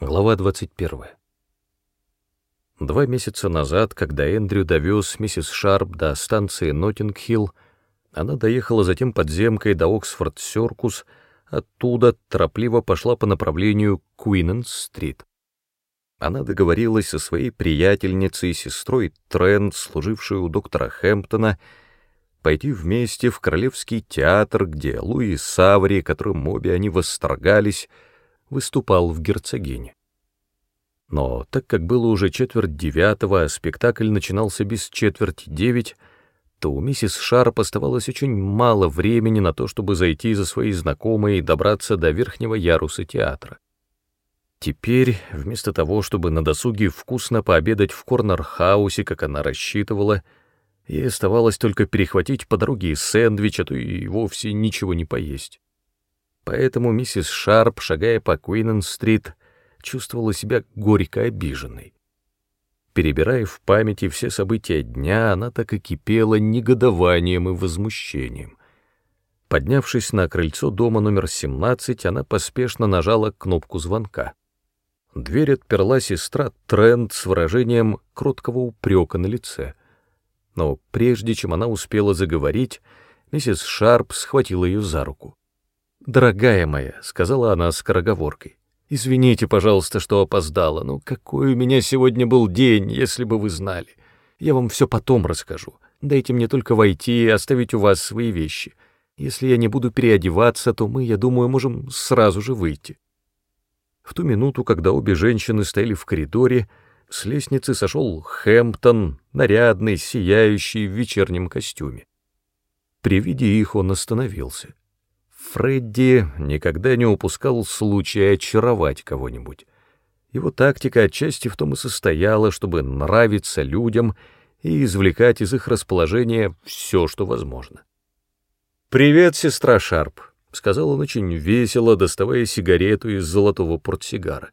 Глава 21. Два месяца назад, когда Эндрю довез миссис Шарп до станции Ноттинг-Хилл, она доехала затем подземкой до Оксфорд-Сёркус, оттуда торопливо пошла по направлению Куин-Энн-стрит. Она договорилась со своей приятельницей, сестрой Трент, служившей у доктора Хэмптона, пойти вместе в Королевский театр, где Луи Саври, которым обе они восторгались, выступал в герцогине. Но так как было уже четверть девятого, а спектакль начинался без четверти девять, то у миссис Шарп оставалось очень мало времени на то, чтобы зайти за своей знакомой и добраться до верхнего яруса театра. Теперь, вместо того, чтобы на досуге вкусно пообедать в корнер-хаусе, как она рассчитывала, ей оставалось только перехватить по дороге сэндвич, а то и вовсе ничего не поесть. Поэтому миссис Шарп, шагая по Куинен-стрит, чувствовала себя горько обиженной. Перебирая в памяти все события дня, она так и кипела негодованием и возмущением. Поднявшись на крыльцо дома номер 17, она поспешно нажала кнопку звонка. Дверь отперла сестра Трент с выражением кроткого упрека на лице. Но прежде чем она успела заговорить, миссис Шарп схватила ее за руку. «Дорогая моя», — сказала она скороговоркой, — «извините, пожалуйста, что опоздала, но какой у меня сегодня был день, если бы вы знали. Я вам все потом расскажу. Дайте мне только войти и оставить у вас свои вещи. Если я не буду переодеваться, то мы, я думаю, можем сразу же выйти». В ту минуту, когда обе женщины стояли в коридоре, с лестницы сошел Хэмптон, нарядный, сияющий в вечернем костюме. При виде их он остановился. Фредди никогда не упускал случая очаровать кого-нибудь. Его тактика отчасти в том и состояла, чтобы нравиться людям и извлекать из их расположения все, что возможно. «Привет, сестра Шарп», — сказал он очень весело, доставая сигарету из золотого портсигара.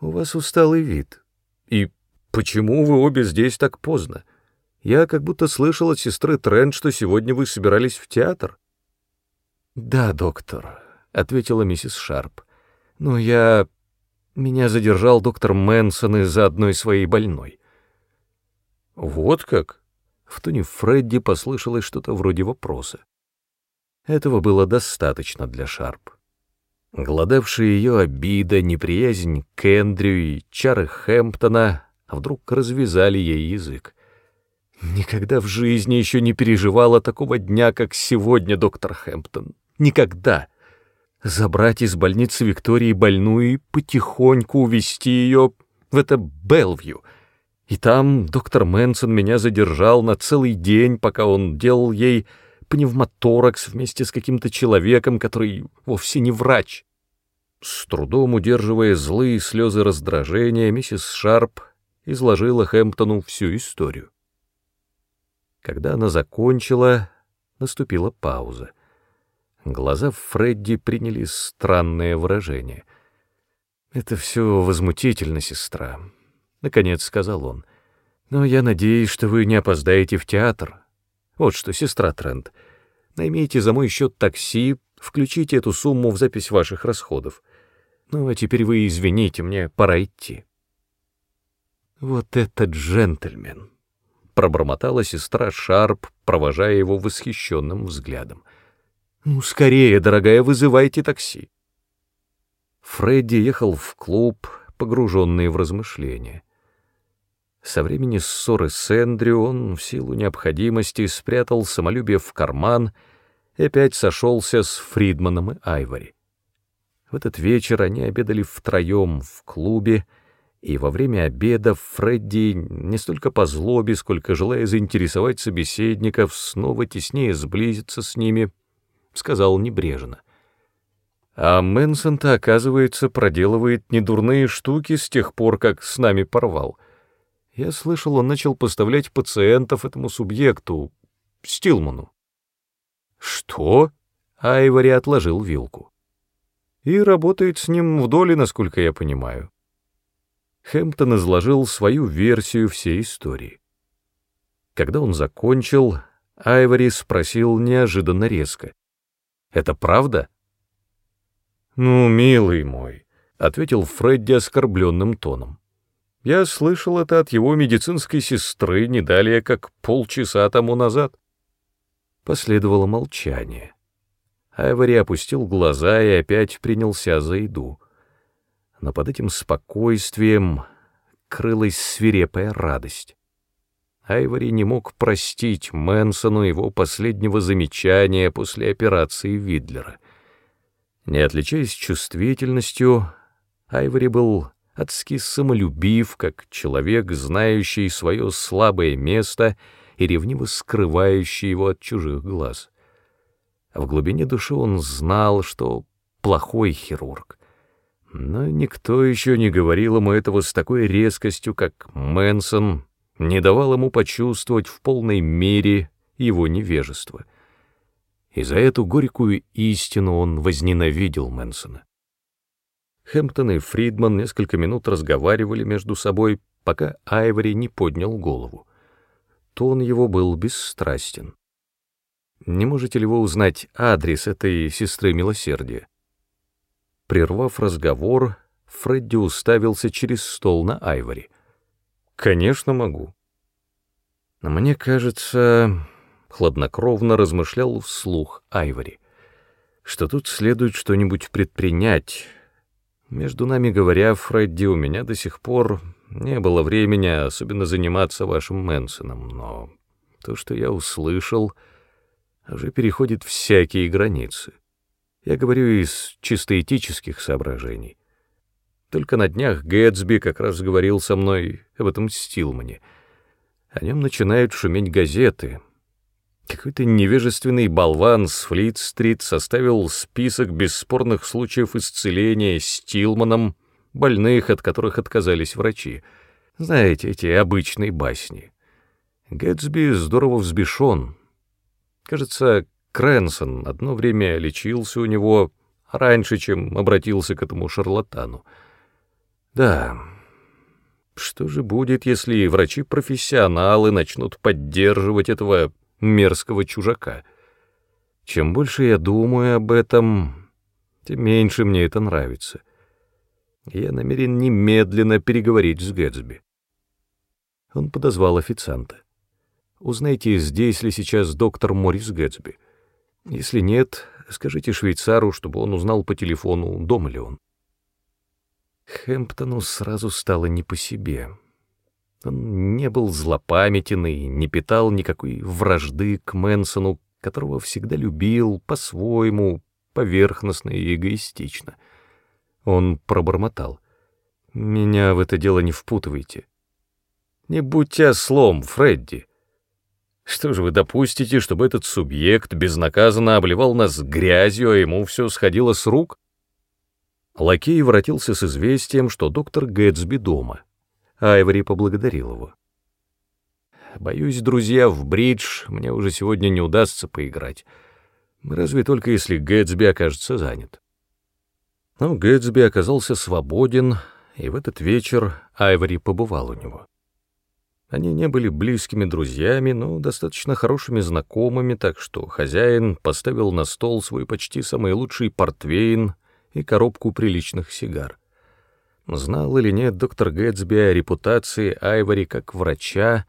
«У вас усталый вид. И почему вы обе здесь так поздно? Я как будто слышал от сестры Трент, что сегодня вы собирались в театр». «Да, доктор», — ответила миссис Шарп. «Но я... Меня задержал доктор Мэнсон из-за одной своей больной». «Вот как?» В тоне Фредди послышалось что-то вроде вопроса. Этого было достаточно для Шарп. Голодавшая ее обида, неприязнь к Эндрю и чары Хэмптона вдруг развязали ей язык. Никогда в жизни еще не переживала такого дня, как сегодня, доктор Хэмптон. Никогда. Забрать из больницы Виктории больную и потихоньку увезти ее в это Белвью. И там доктор Мэнсон меня задержал на целый день, пока он делал ей пневмоторакс вместе с каким-то человеком, который вовсе не врач. С трудом удерживая злые слезы раздражения, миссис Шарп изложила Хэмптону всю историю. Когда она закончила, наступила пауза. Глаза Фредди приняли странное выражение. «Это все возмутительно, сестра», — наконец сказал он. «Но я надеюсь, что вы не опоздаете в театр. Вот что, сестра Трент, наймите за мой счет такси, включите эту сумму в запись ваших расходов. Ну, а теперь вы извините, мне пора идти». «Вот этот джентльмен!» пробормотала сестра Шарп, провожая его восхищенным взглядом. «Ну, скорее, дорогая, вызывайте такси». Фредди ехал в клуб, погруженный в размышления. Со времени ссоры с Эндрю он в силу необходимости спрятал самолюбие в карман и опять сошелся с Фридманом и Айвори. В этот вечер они обедали втроем в клубе, и во время обеда Фредди, не столько по злобе, сколько желая заинтересовать собеседников, снова теснее сблизиться с ними, сказал небрежно. А Мэнсон-то, оказывается, проделывает недурные штуки с тех пор, как с нами порвал. Я слышал, он начал поставлять пациентов этому субъекту, Стилману. Что? Айвори отложил вилку. И работает с ним в доле, насколько я понимаю. Хэмптон изложил свою версию всей истории. Когда он закончил, Айвори спросил неожиданно резко. «Это правда?» «Ну, милый мой», — ответил Фредди оскорбленным тоном. Я слышал это от его медицинской сестры не далее, как полчаса тому назад. Последовало молчание. Айвори опустил глаза и опять принялся за еду. Но под этим спокойствием крылась свирепая радость. Айвори не мог простить Мэнсону его последнего замечания после операции Видлера. Не отличаясь чувствительностью, Айвори был адски самолюбив, как человек, знающий свое слабое место и ревниво скрывающий его от чужих глаз. В глубине души он знал, что плохой хирург. Но никто еще не говорил ему этого с такой резкостью, как Мэнсон, не давал ему почувствовать в полной мере его невежество. И за эту горькую истину он возненавидел Мэнсона. Хэмптон и Фридман несколько минут разговаривали между собой, пока Айвори не поднял голову. Тон его был бесстрастен. «Не можете ли вы узнать адрес этой сестры милосердия?» Прервав разговор, Фредди уставился через стол на Айвори. «Конечно могу». «Мне кажется...» — хладнокровно размышлял вслух Айвори, «что тут следует что-нибудь предпринять» Между нами говоря, Фредди, у меня до сих пор не было времени особенно заниматься вашим Мэнсоном, но то, что я услышал, уже переходит всякие границы. Я говорю из чисто этических соображений. Только на днях Гэтсби как раз говорил со мной об этом Стилмане. О нем начинают шуметь газеты — какой-то невежественный болван с Флит-стрит составил список бесспорных случаев исцеления Стилманом, больных, от которых отказались врачи. Знаете, эти обычные басни. Гэтсби здорово взбешен. Кажется, Крэнсон одно время лечился у него раньше, чем обратился к этому шарлатану. Да, что же будет, если врачи-профессионалы начнут поддерживать этого мерзкого чужака. Чем больше я думаю об этом, тем меньше мне это нравится. Я намерен немедленно переговорить с Гэтсби. Он подозвал официанта. Узнайте, здесь ли сейчас доктор Морис Гэтсби. Если нет, скажите швейцару, чтобы он узнал по телефону, дома ли он. Хэмптону сразу стало не по себе. Он не был злопамятен и не питал никакой вражды к Мэнсону, которого всегда любил по-своему, поверхностно и эгоистично. Он пробормотал. «Меня в это дело не впутывайте». «Не будьте ослом, Фредди. Что же вы допустите, чтобы этот субъект безнаказанно обливал нас грязью, а ему все сходило с рук?» Лакей воротился с известием, что доктор Гэтсби дома — Айвори поблагодарил его. «Боюсь, друзья, в бридж мне уже сегодня не удастся поиграть. Разве только если Гэтсби окажется занят». Но Гэтсби оказался свободен, и в этот вечер Айвори побывал у него. Они не были близкими друзьями, но достаточно хорошими знакомыми, так что хозяин поставил на стол свой почти самый лучший портвейн и коробку приличных сигар. Знал или нет доктор Гэтсби о репутации Айвори как врача,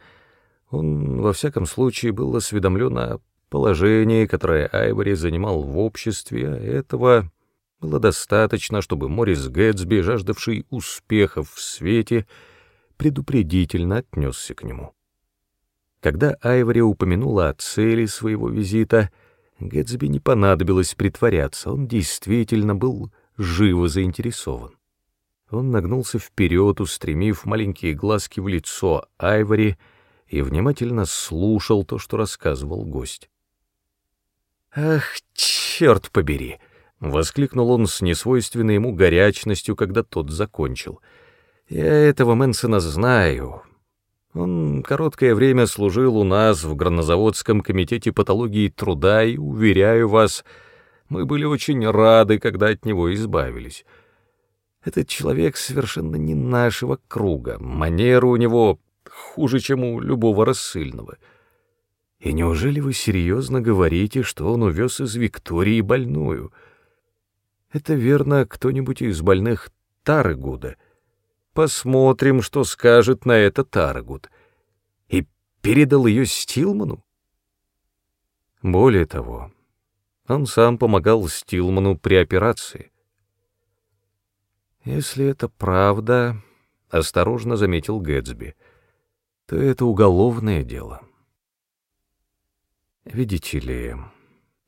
он, во всяком случае, был осведомлен о положении, которое Айвори занимал в обществе, а этого было достаточно, чтобы Морис Гэтсби, жаждавший успехов в свете, предупредительно отнесся к нему. Когда Айвори упомянула о цели своего визита, Гэтсби не понадобилось притворяться, он действительно был живо заинтересован. Он нагнулся вперед, устремив маленькие глазки в лицо Айвори и внимательно слушал то, что рассказывал гость. «Ах, черт побери!» — воскликнул он с несвойственной ему горячностью, когда тот закончил. «Я этого Мэнсона знаю. Он короткое время служил у нас в Гранозаводском комитете патологии труда, и, уверяю вас, мы были очень рады, когда от него избавились». Этот человек совершенно не нашего круга, манеры у него хуже, чем у любого рассыльного. И неужели вы серьезно говорите, что он увез из Виктории больную? Это верно, кто-нибудь из больных Таргуда. Посмотрим, что скажет на это Таргуд. И передал ее Стилману. Более того, он сам помогал Стилману при операции. Если это правда, — осторожно заметил Гэтсби, — то это уголовное дело. Видите ли,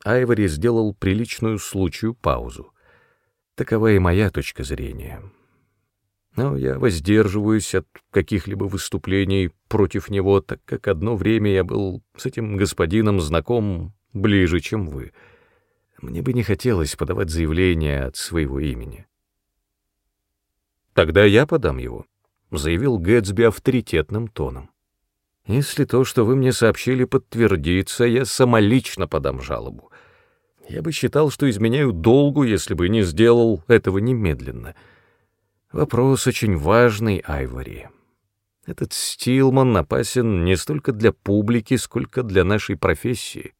Айвори сделал приличную случаю паузу. Такова и моя точка зрения. Но я воздерживаюсь от каких-либо выступлений против него, так как одно время я был с этим господином знаком ближе, чем вы. Мне бы не хотелось подавать заявление от своего имени. Тогда я подам его, — заявил Гэтсби авторитетным тоном. Если то, что вы мне сообщили, подтвердится, я самолично подам жалобу. Я бы считал, что изменяю долгу, если бы не сделал этого немедленно. Вопрос очень важный, Айвори. Этот Стилман опасен не столько для публики, сколько для нашей профессии.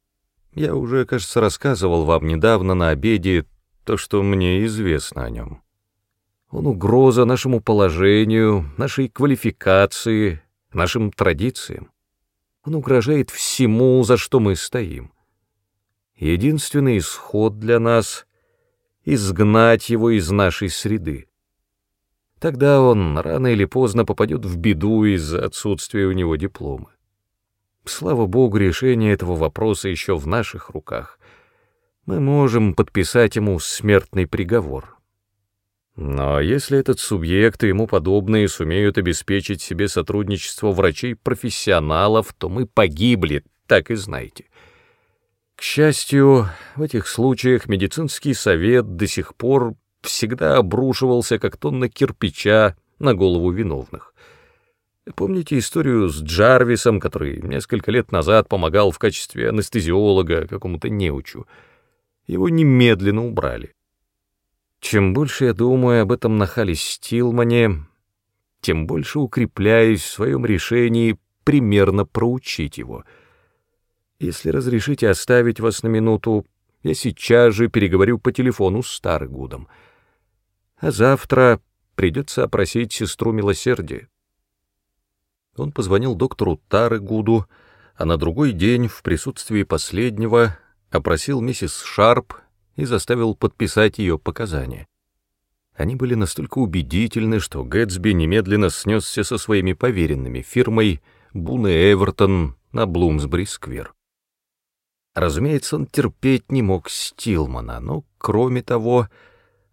Я уже, кажется, рассказывал вам недавно на обеде то, что мне известно о нем. Он угроза нашему положению, нашей квалификации, нашим традициям. Он угрожает всему, за что мы стоим. Единственный исход для нас — изгнать его из нашей среды. Тогда он рано или поздно попадет в беду из-за отсутствия у него диплома. Слава богу, решение этого вопроса еще в наших руках. Мы можем подписать ему смертный приговор. Но если этот субъект и ему подобные сумеют обеспечить себе сотрудничество врачей-профессионалов, то мы погибли, так и знаете. К счастью, в этих случаях медицинский совет до сих пор всегда обрушивался как тонна кирпича на голову виновных. Помните историю с Джарвисом, который несколько лет назад помогал в качестве анестезиолога какому-то неучу? Его немедленно убрали. Чем больше я думаю об этом нахале Стилмане, тем больше укрепляюсь в своем решении примерно проучить его. Если разрешите оставить вас на минуту, я сейчас же переговорю по телефону с Старгудом. А завтра придется опросить сестру милосердия. Он позвонил доктору Тарыгуду, а на другой день в присутствии последнего опросил миссис Шарп и заставил подписать ее показания. Они были настолько убедительны, что Гэтсби немедленно снесся со своими поверенными фирмой Бун и Эвертон на Блумсбри-сквер. Разумеется, он терпеть не мог Стилмана, но, кроме того,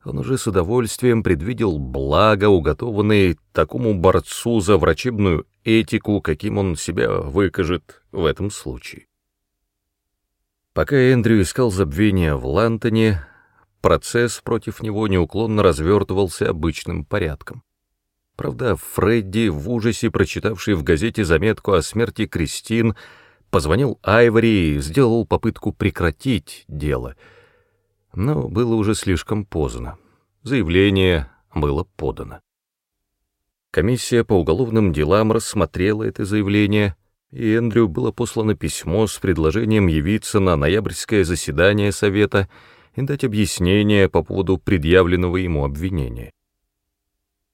он уже с удовольствием предвидел благо, уготованные такому борцу за врачебную этику, каким он себя выкажет в этом случае. Пока Эндрю искал забвения в Лантоне, процесс против него неуклонно развертывался обычным порядком. Правда, Фредди, в ужасе прочитавший в газете заметку о смерти Кристин, позвонил Айвори и сделал попытку прекратить дело. Но было уже слишком поздно. Заявление было подано. Комиссия по уголовным делам рассмотрела это заявление — и Эндрю было послано письмо с предложением явиться на ноябрьское заседание Совета и дать объяснение по поводу предъявленного ему обвинения.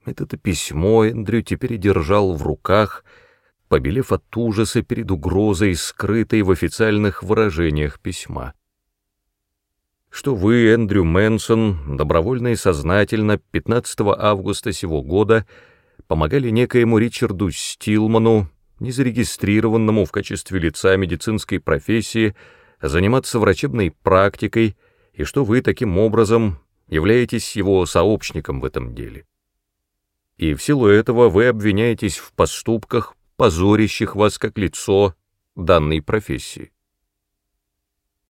Это письмо Эндрю теперь держал в руках, побелев от ужаса перед угрозой, скрытой в официальных выражениях письма. Что вы, Эндрю Мэнсон, добровольно и сознательно 15 августа сего года помогали некоему Ричарду Стилману незарегистрированному в качестве лица медицинской профессии, заниматься врачебной практикой, и что вы таким образом являетесь его сообщником в этом деле. И в силу этого вы обвиняетесь в поступках, позорящих вас как лицо данной профессии.